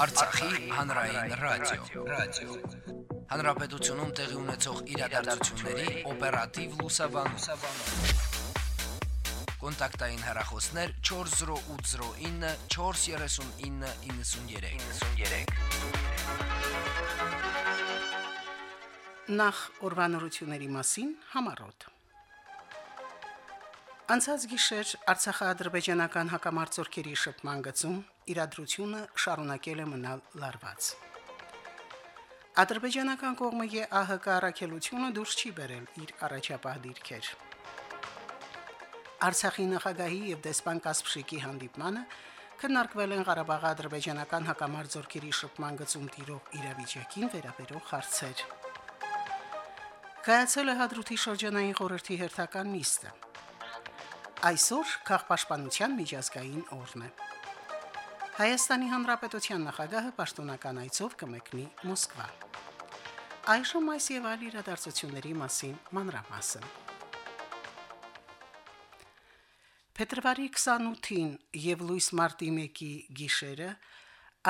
Արցախի հանրային ռադիո, ռադիո։ Հանրապետությունում տեղի ունեցող իրադարձությունների օպերատիվ լուսաբանում։ Կոնտակտային հեռախոսներ 40809 43993։ 93։ Նախ ուրվանորությունների մասին համարոտ։ Անցած գիշեր Արցախա-ադրբեջանական հակամարտությունների շփման գծում իրադրությունը շարունակել է մնալ լարված։ Ադրբեջանական կողմը ԵԱՀԿ առաքելությունը դուրս չի բերել իր առաջապահ դիրքեր։ Արցախի նախագահի եւ դեսպան Կասպշիկի հանդիպմանը քննարկվել են Ղարաբաղի ադրբեջանական հակամարտությունների շփման գծում տիրող իրավիճակին վերաբերող հարցեր։ Կայացել է հադրութի շրջանային խորհրդի հերթական նիստը։ Այսօր քաղաքապաշտպանության միջազգային օրն է։ Հայաստանի Հանրապետության նախագահը պաշտոնական այցով կմեկնի Մոսկվա։ Այժմ այս եւ այլ իրադարձությունների մասին մանրամասն։ Փետրվարի 28-ին եւ լույս մարտի 1-ի գիշերը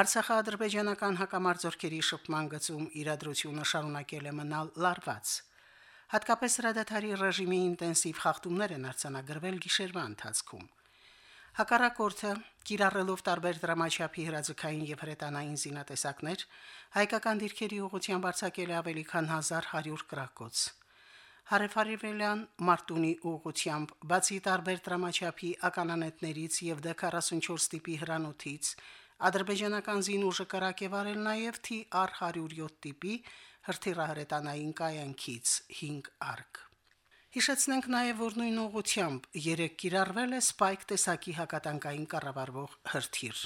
Արցախա-ադրբեջանական հակամարտությունների շփման գծում իրադրությունը շարունակել է մնալ լարված։ Հատկապես հրադադարի ռեժիմի ինտենսիվ խախտումներ են արձանագրվել գիշերվա ընթացքում։ Հակառակորդը, կիրառելով տարբեր դրամաչափի հրաձգային եւ հրետանային զինատեսակներ, հայկական դիրքերի ուղղությամբ արձակել է ավելի քան 1100 կրակոց։ Հարևարիվելյան Մարտունի ուղությամբ բացի տարբեր դրամաչափի ականանետներից եւ D44 տիպի հրանոթից ադրբեջանական զինուժը կրակ է վարել նաեւ TR 107 տիպի հրթիռահրետանային կայանքից 5 արկ։ Հիշեցնենք նաև, որ նույն ուղությամբ երեք կիրառվել է Spike տեսակի հակատանկային կառավարվող հրթիռ։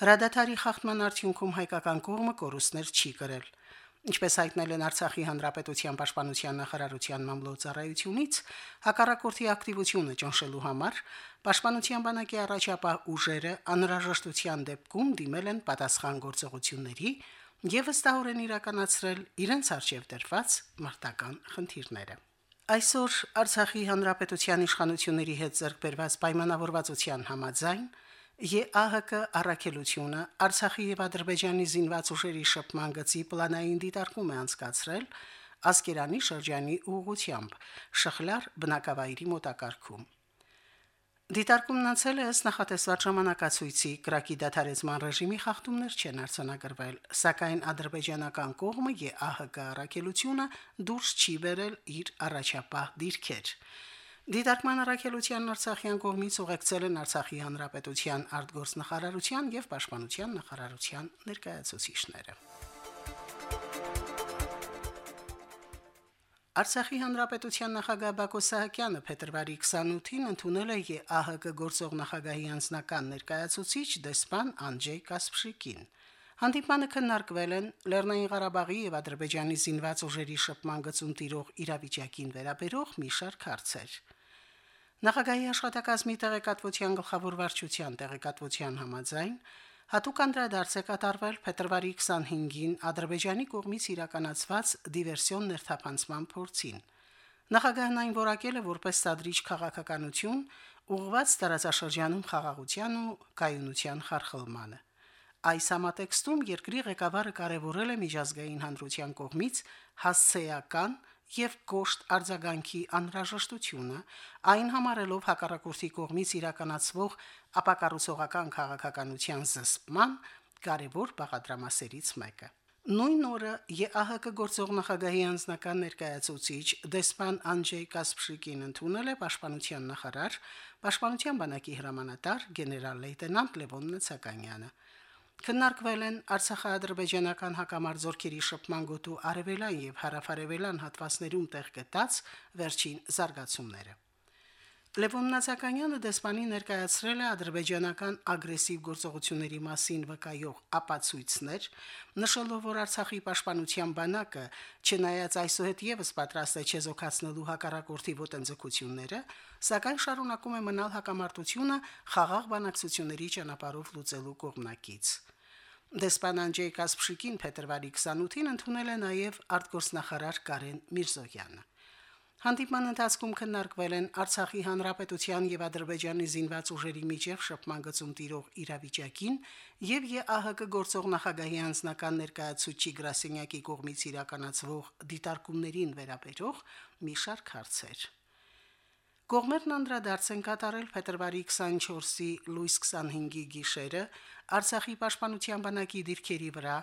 Հրադադարի խախտման արդյունքում հայկական կողմը կորուստներ չի կրել։ Ինչպես հայտնել են Արցախի հանրապետության պաշտպանության նախարարության մամլոյցարայությունից, հակառակորդի ակտիվությունը ճնշելու համար պաշտպանության բանակի առաջապահ ուժերը անհրաժեշտության դեպքում դիմել են պատասխան գործողությունների եւ վստահորեն իրականացրել իրենց արժեվ դրված մարտական խնդիրները։ Այսօր Արցախի հանրապետության իշխանությունների հետ ձեռքբերված պայմանավորվածության համաձայն ԵԱՀԿ առաքելությունը Արցախի եւ Ադրբեջանի զինված ուժերի շփման գծի պլանային դիտարկում է անցկացրել Ասկերանի շրջանի ուղությամբ Շխլար բնակավայրի մոտակարգում։ Դիտարկումն անցել է ըստ նախատեսված ժամանակացույցի գրակի դադարեցման ռեժիմի խախտումներ չեն արձանագրվել, սակայն ադրբեջանական կողմը ԵԱՀԿ առաքելությունը դուրս չի բերել իր առաջապահ դիրքեր։ Դիտարկման առաքելության Արցախյան կողմից ուղեկցել են Արցախի հանրապետության արտգործնախարարության եւ պաշտպանության նախարարության ներկայացուցիչները։ Արցախի հանրապետության նախագահ Բակո Սահակյանը փետրվարի 28-ին ընդունել է ԵԱՀԿ գործող նախագահի անձնական ներկայացուցիչ դեսպան Անջեյ Կասպշիկին։ Հանդիպանը քննարկվել են Լեռնային Ղարաբաղի եւ Ադրբեջանի զինված ուժերի շփման գծում տիրող իրավիճակին վերաբերող մի շարք հարցեր։ Նախագահի աշխատակազմի տեղեկատվության գլխավոր վարչության տեղեկատվության համաձայն Հատուկ անդրադարձ է կատարվել փետրվարի 25-ին Ադրբեջանի կողմից իրականացված դիվերսիոն ներթափանցման փորձին։ Նախագահն այն որակել է որպես սադրիչ քաղաքականություն ուղղված տարածաշրջանում խաղաղության ու կայունության խարխլմանը։ Այս համատեքստում երկրի ղեկավարը կարևորել է միջազգային հանրության կողմից հասցեական եւ կոշտ արձագանքի անհրաժեշտությունը, այն համարելով հակառակորդի կողմից իրականացվող ապակառուցողական քաղաքականության զսպման կարևոր բաղադրամասերից մեկը։ Նույն օրը ԵԱՀԿ գործող նախագահի անձնական ներկայացուցիչ դեսպան Անջեյ Կասպշիկին ընդունել է պաշտպանության նախարար, պաշտպանության բանակի հրամանատար գեներալ լեյտենանտ Լևոն Նցականյանը։ Քննարկվել են Արցախա-ադրբեջանական հակամարտությունների շփման գոտու արևելան եւ հարավարևելան հատվածներում տեղ գտած վերջին զարգացումները։ Լևոն Նազականյանը դեսպանի ներկայացրել է ադրբեջանական ագրեսիվ գործողությունների մասին վկայող ապացույցներ, նշելով, որ Արցախի պաշտպանության բանակը, չնայած այսուհետ եւս պատրաստ է չեզոքացնելու հակառակորդի ոտնձգությունները, սակայն շարունակում է մնալ հակամարտությունը խաղաղ բանակցությունների ճանապարհով լուծելու կողմնակից։ Դեսպան Անջեյ Կասպշիկին փետրվարի 28-ին ընդունել է նաև արտգործնախարար Կարեն Միրզոյանը։ Հանդիպման ընթացքում քննարկվել են Արցախի հանրապետության եւ Ադրբեջանի զինված ուժերի միջև շփման գծում տիրող իրավիճակին եւ ԵԱՀԿ գործող նախագահի անձնական ներկայացուցիչ Գրասենյակի կողմից իրականացվող դիտարկումներին վերաբերող մի շարք հարցեր։ Կողմերն անդրադարձ են կատարել փետրվարի 24-ի լույս 25-ի գիշերը Արցախի պաշտպանության բանակի դիրքերի վրա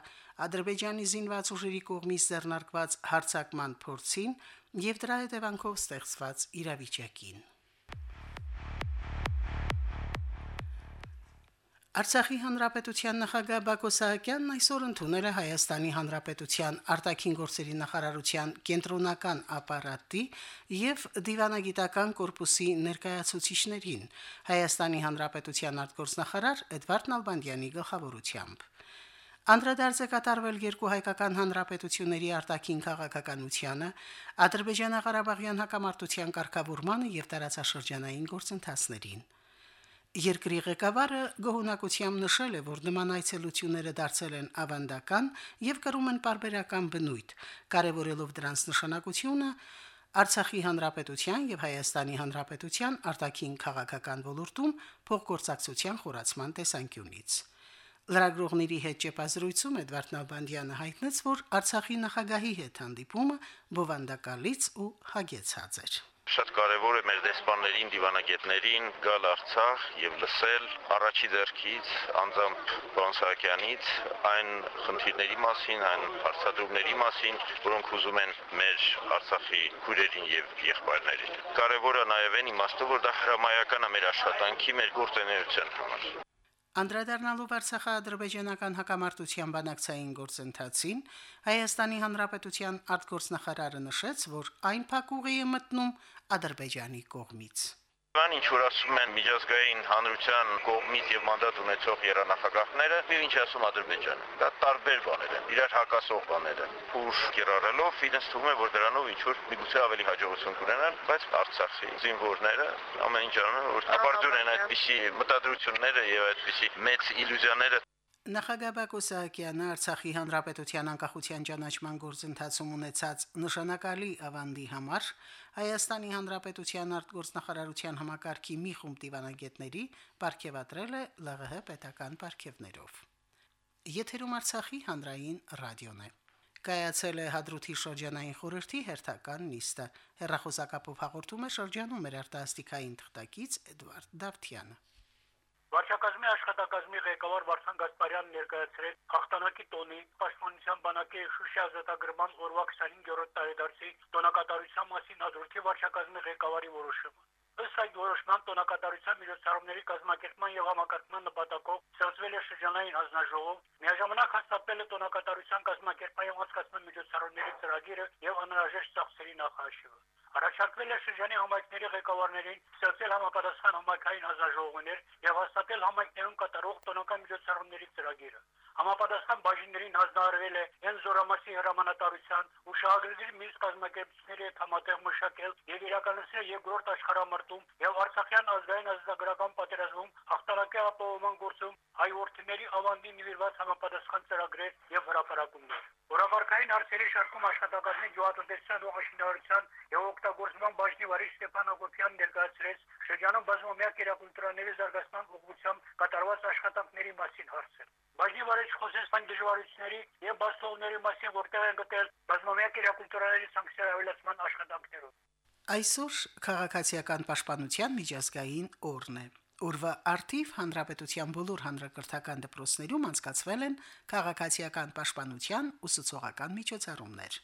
Ադրբեջանի զինված ուժերի կողմից ձեռնարկված հարձակման փորձին եւ դրա հետևանքով ստեղծված իրավիճակին։ Արցախի հանրապետության նախագահ Բակո Սահակյանն այսօր ընդունել է Հայաստանի հանրապետության արտաքին գործերի նախարարության կենտրոնական ապարատի եւ դիվանագիտական կորպուսի ներկայացուցիչներին Հայաստանի հանրապետության արտգործնախարար Էդվարդ Նալբանդյանի գլխավորությամբ։ Անդրադարձ է կատարվել երկու հայկական հանրապետությունների արտաքին քաղաքականությանը, Ադրբեջանա-Ղարաբաղյան հակամարտության կարգավորմանը եւ տարածաշրջանային գործընթացներին։ Երկրի ղեկավարը գոհունակությամբ նշել է, որ նման այցելությունները դարձել են ավանդական եւ կրում են parberakan բնույթ, կարևորելով դրանց նշանակությունը Արցախի հանրապետության եւ Հայաստանի հանրապետության արտաքին քաղաքական ոլորտում փոխգործակցության խորացման տեսանկյունից։ Լրագրողների հետ ճեպազրույցում Էդվարդ Նալբանդյանը հայտնեց, որ Արցախի նախագահի հետ հանդիպումը բովանդակալից ու հագեցած էր։ Շատ կարևոր է մեր դեսպաններին, դիվանագետներին գալ Արցախ եւ լսել առաջի ձեռքից անձամբ պարոն Սահակյանից այն խնդիրների մասին, այն հարցադրումների մասին, որոնք ուզում են մեր Արցախի քույրերին եւ եղբայրներին։ Կարևորը նաեւ այն իմաստով, որ դա հրամայական է մեր աշխատանքի, մեր գործունեության համար։ Անդրադառնալով Արցախա-ադրբեջանական հակամարտության բանակցային գործընթացին, Հայաստանի Հանրապետության արտգործնախարարը նշեց, որ այն փակուղի է մտնում Ադրբեջանի կողմից։ Բան ինչ որ ասում են միջազգային հանրության կողմից եւ մանդատ ունեցող երանախագահները, եւ ինչ ասում Ադրբեջանը։ Դա տարբեր բաներ են, իրար հակասող բաներ են։ Ուշ կիրառելով իրենց թվում է, որ դրանով ինչ որ միգուցե ավելի հաջողություն կունենան, բայց Արցախի զինվորները ամեն ինչ անում, որ ապարդյուն են այդպիսի մտադրությունները եւ այդպիսի մեծ իլյուզիաները Նախագահ Բակո Սահակյանը Արցախի հանրապետության անկախության ճանաչման գործընթացում ունեցած նշանակալի ավանդի համար Հայաստանի հանրապետության արտգործնախարարության համակարգի մի խումբ դիվանագետների ապարգևատրել է ԼՂՀ պետական ապարգևներով։ Եթերում Արցախի հանրային ռադիոն է։ Կայացել է Հադրութի շրջանային խորհրդի հերթական նիստը։ Հերրախոսակապով հաղորդում է շրջանում մեր արտասթիկային թղթակից Էդվարդ Դավթյանը։ Վարչակազմի աշխատակազմի ղեկավար Վարդան Գասպարյանն ներկայացրել հաղթանակի տոնի Պաշտպանության բանակի Շուշի ազատագրման օրվա 25-րդ տարեդարձի տոնակատարության մասին հադրութի վարչակազմի ղեկավարի որոշումը։ Ըստ այդ որոշման տոնակատարության միջոցառումների կազմակերպման եւ համակարգման նպատակով ստեղծվել է շրջանային հանձնաժողով, միաժամանակ հաստատվել է տոնակատարության կազմակերպման եւ անցկացման միջոցառումների ծրագիրը եւ անհրաժեշտ ծախսերի նախաշիվը։ Առաջարկվել է շրջանի համայնքների ղեկավարներին ստեղծել համապատասխան համայնքային հանձնաժողովներ եւ հաստատել համայնքներում կատարող տոնական միջոցառումների ծրագիրը։ Համապատասխան բաժիններին հանձնարարվել է այն զորամասի հրամանատարության ու շահագրգիռ մյուս կազմակերպությունների հետ համատեղ մշակել եւ իրականացնել երկրորդ աշխարհամարտում եւ Արցախյան ազգային ազատագրական պատերազմում հաղթանակի ապահովման գործում հայ որդիների ավանդի նվիրված համապատասխան ծրագրեր եւ հրապարակումներ։ Որակարգային հարցերի շարքում աշխատակազմի գյուղատնտեսության ու աշինարարության եւ օգտագործման բաժնի վարիչ Ստեփան Ոգոպյանն ներկայացրեց շրջանում բազմամյա կերակուրտրաների զարգացման ուղղությամբ կատարված աշխատանքների մասին հարցեր։ Բաժնի վարիչ խոսեց այն դժվարությունների եւ բաստողների մասին, որտեղ են գտել բազմամյա կերակուրտրաների սանկցիա ավելացման աշխատանքներով։ Այսօր քաղաքացիական պաշտպանության միջազգային օրն է։ Օրվա արդիվ հանրապետության բոլոր հանրակրթական դպրոցներում անցկացվել են քաղաքացիական պաշտպանության ուսուցողական միջոցառումներ։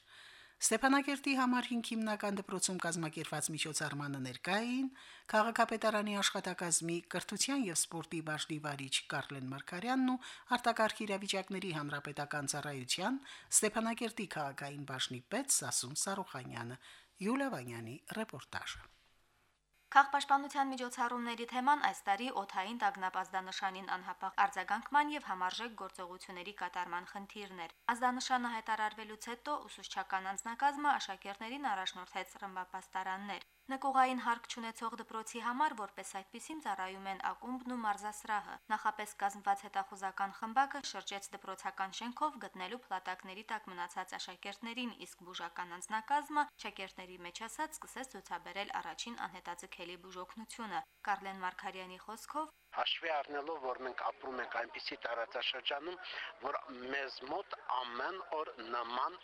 Ստեփանակերտի համար 5 հիմնական դպրոցում կազմակերպված միջոցառմանը ներկային քաղաքապետարանի աշխատակազմի կրթության եւ սպորտի բաժնի վարիչ Կարլեն Մարկարյանն ու արտակարգ իրավիճակների հանրապետական ծառայության Ստեփանակերտի քաղաքային բաժնի պետ Սասուն Սարուխանյանը Յուլիա Վանյանի ռեպորտաժը Քաղաքապաշտպանության միջոցառումների թեման այս տարի օթային տագնապազդանշանին անհապաղ արձագանքման եւ համարժեք գործողությունների կատարման խնդիրն էր։ Ազդանշանը հայտարարվելուց հետո ուսուցչական անձնակազմը աշակերտներին առաջնորդեց ռմբապաստարաններ։ Նկողային հարկ չունեցող դպրոցի համար որպես այդպեսին ծառայում են ակումբն ու մարզասրահը։ Նախապես կազմված հետախուզական խմբակը շրջեց դպրոցական շենքով գտնելու փլատակների տակ մնացած աշակերտներին, իսկ բուժական անձնակազմը շակերտների մեջ ասած սկսեց ցուցաբերել առաջին անհետաձգելի բուժօգնությունը։ Կարլեն Մարկարյանի խոսքով հաշվի առնելով, որ մենք ապրում ենք այնպիսի տարածաշրջանում, որ մեզ մոտ ամեն օր նման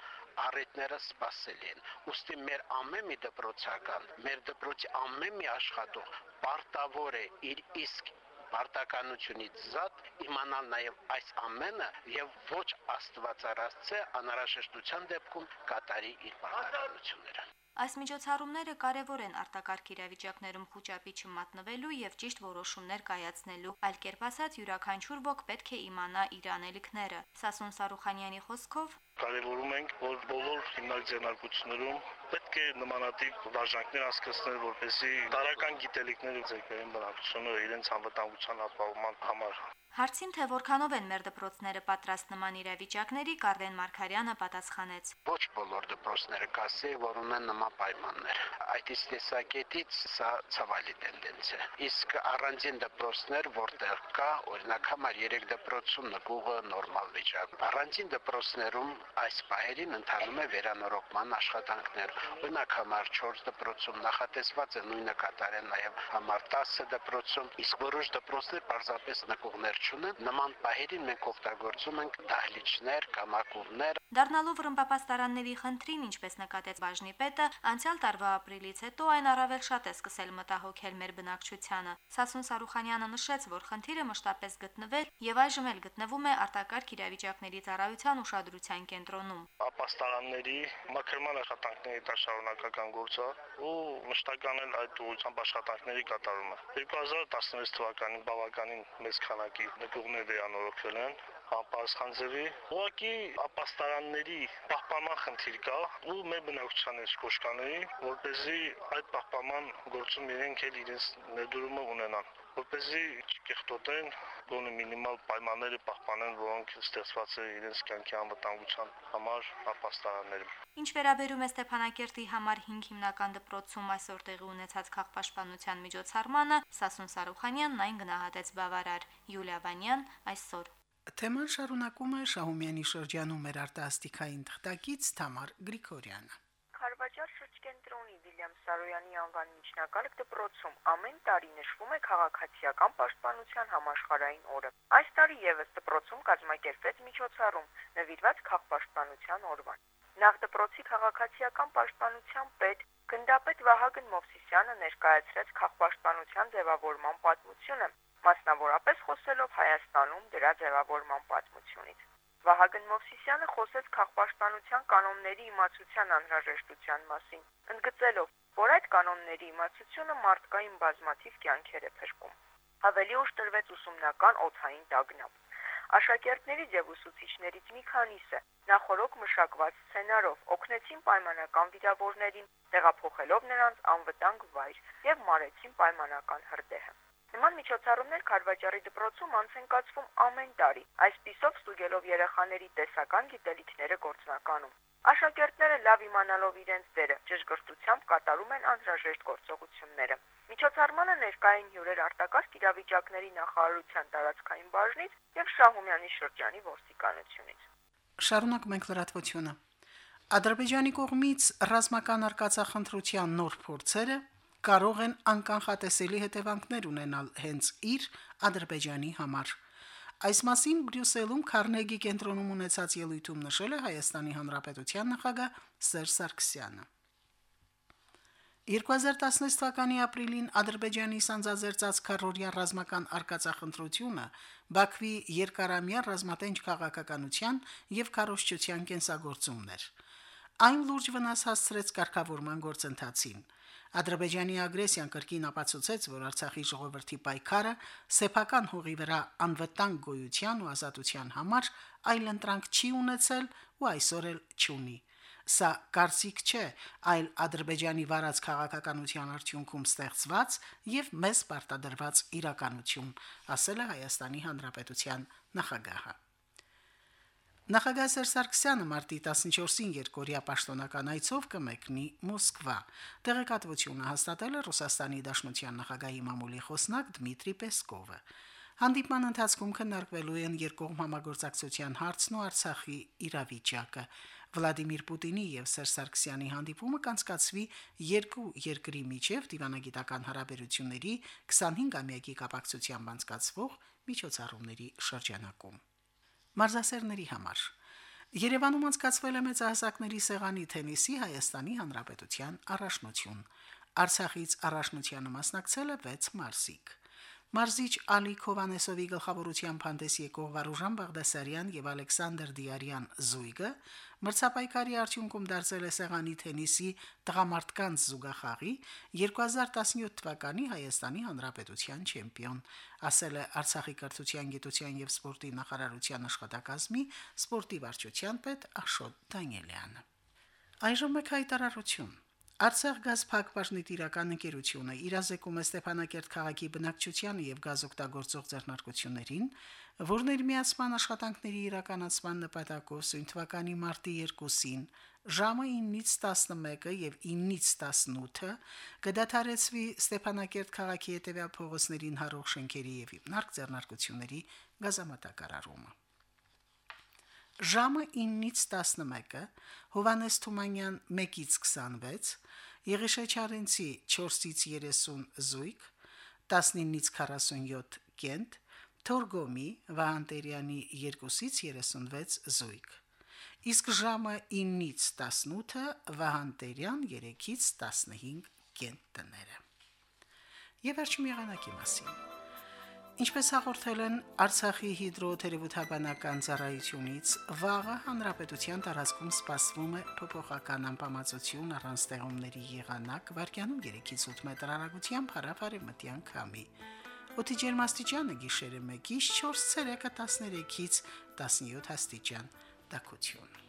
առիթները սпасել են։ Ոստի մեր ամեն մի դպրոցական, մեր դպրոցի ամեն մի աշխատող պարտավոր է իր իսկ պարտականությունից զատ իմանալ նաև այս ամենը եւ ոչ աստվածարացե անհրաժեշտության դեպքում կատարի իր պարտականությունները։ Այս միջոցառումները կարևոր են արտակարգ իրավիճակներում խոճապի չմատնվելու եւ ճիշտ որոշումներ կայացնելու։ Այլ կերպ ասած, յուրաքանչյուր ոք պետք է իմանա իր անելիքները։ Սասուն Սարուխանյանի խոսքով կարևորում ենք, որ բոլոր հիմնարկ ձեռնարկություններում պետք է նմանատիպ վարժանքներ հասկացնել, որպեսզի տարական գիտելիքները ձեռքային բնակչությունը իրենց անվտանգության ապահովման համար Հարցին թե որքանով են մեր դպրոցները պատրաստ նման իրավիճակների, Կարլեն Մարկարյանը պատասխանեց. Ոչ բոլոր դպրոցները կասի, որ ունեն նման պայմաններ։ Այդ իսկ տեսակետից սա ցավալի տենդենց է։ Իսկ առանձին դպրոցներ, որտեղ կա, օրինակ համար 3 դպրոցում նկուղը նորմալ վիճակ։ Առանձին դպրոցներում այս պահերին ընթանում է վերանորոգման աշխատանքներ։ Օրինակ համար 4 դպրոցում նախատեսված է նույնը կատարեն նաև համար 10 դպրոցում, իսկ որոշ դպրոցներ պարզապես նկուղներ չունեն, նման պահերին մենք օգտագործում ենք դահլիճներ, կամակուրներ։ Դառնալով ռմբապաստարանների խնդրին, ինչպես նկատեց բաժնի պետը, անցյալ տարվա ապրիլից հետո այն առավել շատ է սկսել մտահոգել մեր բնակչությանը։ Սասուն Սարուխանյանը նշեց, որ խնդիրը մշտապես գտնվել եւ այժմ էլ գտնվում է արտակարգ իրավիճակների ծառայության ուշադրության կենտրոնում։ Ապաստարանների մաքրման աշխատանքների դա շարունակական գործ է ու մշտական էլ այդ ուղղությամբ աշխատանքների կատարումը։ 2016 թվականին բավականին մեծ քանակի նկողներ վերանորոգվել են համապարսխան ձևի։ Ուղղակի ապաստարանների պահպանման խնդիր կա ու մեր բնակչության այս կոշկաների, որպեսզի այդ պահպանման գործում իրենք էլ իրենց ներդրումը ունենան որպեսզի չկեղտոտեն, գոնե մինիմալ պայմանները պահպանեն, որոնք ստեղծված է իրենց կյանքի անվտանգության համար ապաստարաններում։ Ինչ վերաբերում է Ստեփանակերտի համար 5 հիմնական դպրոցում այսօր տեղի ունեցած քաղաքապաշտպանության միջոցառմանը, Սասուն Սարուխանյանն այն գնահատեց բավարար։ Յուլիա Վանյան այսօր Թեման շարունակում է Շահումյանի շրջանում մեր արտասթիկային թղթակից Թամար Գրիգորյանը։ Վիլյամ Սարոյանի անվան միջնակարգ դպրոցում ամեն տարի նշվում է քաղաքացիական պաշտպանության համաշխարհային օրը։ Այս տարի եւս դպրոցում կազմակերպվեց միջոցառում նվիրված քաղաքապաշտպանության օրվան։ Նախ դպրոցի քաղաքացիական պաշտպանության պետ գնդապետ Վահագն Մովսիսյանը ներկայացրեց քաղաքապաշտպանության ձևավորման պատմությունը, մասնավորապես խոսելով Հայաստանում դրա ձևավորման պատմությունից։ Վահագն Մովսիսյանը խոսեց քաղաքապաշտպանության կանոնների իմացության անհրաժեշտության մասին, ընդգծելով, որ այդ կանոնների իմացությունը մարդկային բազմաթիվ կյանքեր է փրկում։ Ավելի ուշ տրվեց ուսումնական օթային տագնապ։ Աշակերտներից եւ ուսուցիչներից մի քանիսը նախորոք մշակված սցենարով օգնեցին պայմանական վիրավորներին, տեղափոխելով նրանց անվտանգ վայր եւ մարեցին պայմանական հրդեհը։ Նման միջոցառումներ Խարվաճարի դպրոցում անց են կացվում ամեն տարի, այսպիսով ստուգելով երեխաների տեսական գիտելիքները գործնականում։ Աշակերտները լավ իմանալով իրենց դերը ճշգրտությամբ կատարում են անհրաժեշտ գործողությունները։ Միջոցառմանը ներկային հյուրեր արտակարգ իրավիճակների նախարարության տարածքային բաժնից եւ Շահումյանի շրջանի ոստիկանությունից։ Շարունակում ենք լրատվությունը։ Ադրբեջանի կողմից ռազմական արկածախնդրության նոր փորձերը կարող են անկանխատեսելի հետևանքներ ունենալ հենց իր Ադրբեջանի համար։ Այս մասին Բրյուսելում Քարնեգի կենտրոնում ունեցած ելույթում նշել է Հայաստանի Հանրապետության նախագահ Սերժ Սարգսյանը։ 2016 թվականի ապրիլին Ադրբեջանի սանձազերծած քարորիա ռազմական արկածախնդրությունը Բաքվի երկարամյա ռազմատենչ քաղաքականության եւ քարոշչության կենսագործումներ։ Այն լուրջ վնաս հասցրեց կարգավորման գործընթացին։ Ադրբեջանի ագրեսիան կրկին ապացուցեց, որ Արցախի ժողովրդի պայքարը սեփական հողի վրա անվտանգ գոյության ու ազատության համար այլ ընտրանք չի ունեցել ու այսօր էլ չունի։ Սա կարծիք չէ, այլ Ադրբեջանի վարած քաղաքականության արդյունքում ստեղծված եւ մեզ պարտադրված իրականություն, ասել է Հայաստանի Հանրապետության նախագահը։ Նախագահ Սերժ Սարգսյանը մարտի 14-ին երկորյա պաշտոնական այցով կմեկնի Մոսկվա։ Տեղեկատվությունը հաստատել է Ռուսաստանի Դաշնության նախագահի մամուլի խոսնակ Դմիտրի Պեսկովը։ Հանդիպման ընթացքում քննարկվելու են երկկողմ համագործակցության հարցն ու Արցախի իրավիճակը։ Վլադիմիր Պուտինի եւ Սերժ Սարգսյանի հանդիպումը կանցկացվի երկու երկրի միջև դիվանագիտական հարաբերությունների 25-ամյակի կապակցությամբ անցկացվող միջոցառումների շրջանակում։ Մարզասերների համար Երևանում անցկացվել է մեծահասակների սեղանի թենիսի Հայաստանի Հանրապետության առաջնություն։ Արցախից առաջնությանը մասնակցել է 6 մարզիկ։ Մարզիչ Ալի Խովանեսովի գլխավորությամբ հանդես եկող Վարուժան Բաղդասարյան եւ Ալեքսանդր Դիարյան զույգը մրցապայքարի արդյունքում դարձել է սեղանի թենիսի տղամարդկանց զուգախաղի 2017 թվականի Հայաստանի Հանրապետության չեմպիոն, ասել է Արցախի կրթության, գիտության եւ սպորտի նախարարության աշխատակազմի սպորտի վարչության պետ Աշոտ Դանիելյանը։ Այժմ մեկ հայտարարություն։ Արցախ գազ փակbaşնի տիրական ընկերությունը իրազեկում է Ստեփանակերտ քաղաքի բնակչությանը եւ գազօգտագործող ձեռնարկություններին, որներ միացման աշխատանքների իրականացման նպատակով սույն թվականի մարտի 2-ին ժամը 9-ից 11-ը եւ 9-ից 18-ը կդադարեցվի Ստեփանակերտ քաղաքի հետեւյալ փողոցներին հարող շենքերի եւ նարկ ձեռնարկությունների գազամատակարարումը։ Ժամը 9-ից 11-ը Հովանես Թումանյան 1-ից 26 Եղիշե Չարենցի 4-ից 30 զույգ, 19-ից 47 կենտ, Թորգոմի Վահանտերյանի 2-ից 36 զույգ։ Իսկ ժամը 9-ից 18-ը Վահանտերյան 3-ից 15 կենտ տները։ Եվ վերջում եղանակի մասին։ Ինչպես հաղորդել են Արցախի հիդրոթերապևտաբանական ծառայությունից, վաղը հանրապետության տարածքում սպասվում է փոփոխական անբավարարություն առանց ստեղումների եղանակ, վարկյանում 3-ից 8 մետր հեռագությամբ հարավարեմտյան քամի։ Օդի ջերմաստիճանը գիշերը 1-ից 4 ցելսիուսը 13-ից 17 աստիճան։ Տակություն։